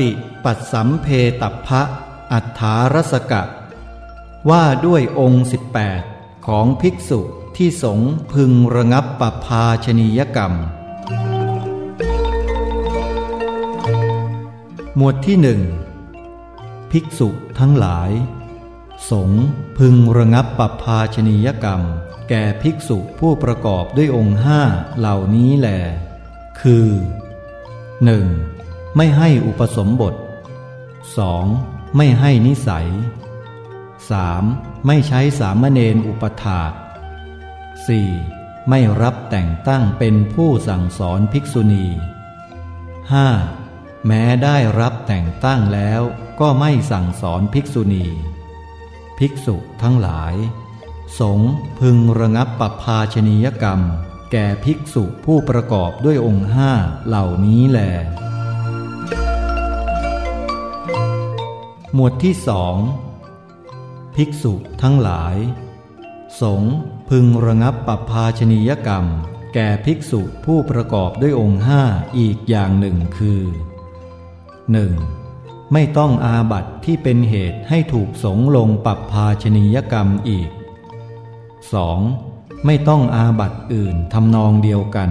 ฏิปัสสัมเพตัพะอัฏฐารสกะ ว่าด้วยองค์ 18 ของภิกษุที่สงพึงระงับปภาชนียกรรม หมวดที่หนึ่งภิกษุทั้งหลาย สงพึงระงับปภาชนียกรรม แก่ภิกษุผู้ประกอบด้วยองค์ห้าเหล่านี้แหลคือ 1. ไม่ให้อุปสมบท 2. ไม่ให้นิสัย 3. ไม่ใช้สามเณรอุปถา 4. ไม่รับแต่งตั้งเป็นผู้สั่งสอนภิกษุณี 5. แม้ได้รับแต่งตั้งแล้วก็ไม่สั่งสอนภิกษุณี ภิกษุทั้งหลาย สงพึงระงับปภาชนียกรรม แก่ภิกษุผู้ประกอบด้วยองค์ห้าเหล่านี้แหล หมวดที่สองภิกษุทั้งหลาย สงพึงระงับปภาชนียกรรม แก่ภิกษุผู้ประกอบด้วยองค์ห้าอีกอย่างหนึ่งคือ 1. ไม่ต้องอาบัตที่เป็นเหตุให้ถูกสงลงปรับภาชนียกรรมอีก 2. ไม่ต้องอาบัตอื่นทำนองเดียวกัน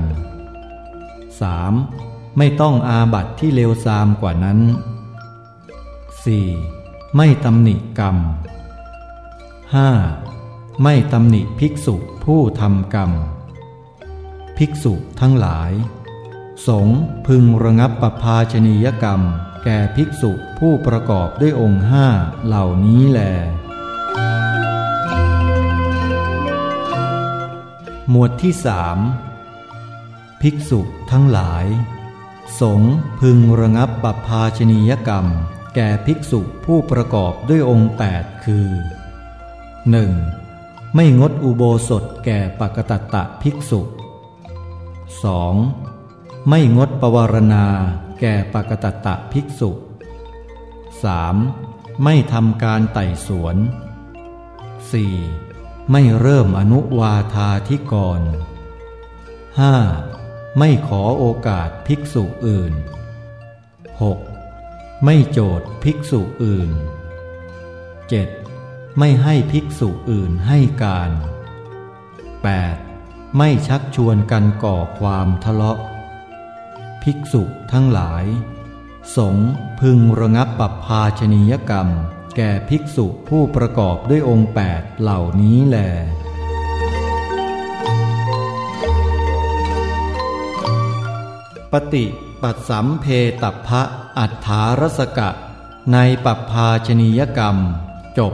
3. ไม่ต้องอาบัตที่เลวทรามกว่านั้น 4. ไม่ตำหนิกรรม 5. ไม่ตำหนิภิกษุผู้ทำกรรม ภิกษุทั้งหลาย สงพึงระงับปภาชนียกรรม แก่ภิกษุผู้ประกอบด้วยองค์ห้าเหล่านี้แล หมวดที่สามภิกษุทั้งหลาย สงพึงระงับปภาชนียกรรม แก่ภิกษุผู้ประกอบด้วยองค์แปดคือ 1. ไม่งดอุโบสถแก่ปกตัตตะภิกษุ 2. ไม่งดปวารณาแก่ปกตัตตะภิกษุ 3. ไม่ทำการไต่สวน 4. ไม่เริ่มอนุวาธาธิกร 5. ไม่ขอโอกาสภิกษุอื่น 6. ไม่โจทย์ภิกษุอื่น 7. ไม่ให้ภิกษุอื่นให้การ 8. ไม่ชักชวนกันก่อความทะเลาะ ภิกษุทั้งหลาย สงพึงระงับปรับภาชนียกรรม แก่ภิกษุผู้ประกอบด้วยองค์แปดเหล่านี้แลปฏิปัสสัมเพตัพพะ อัฏฐารสกะ ในปัปภาชนียกรรม จบ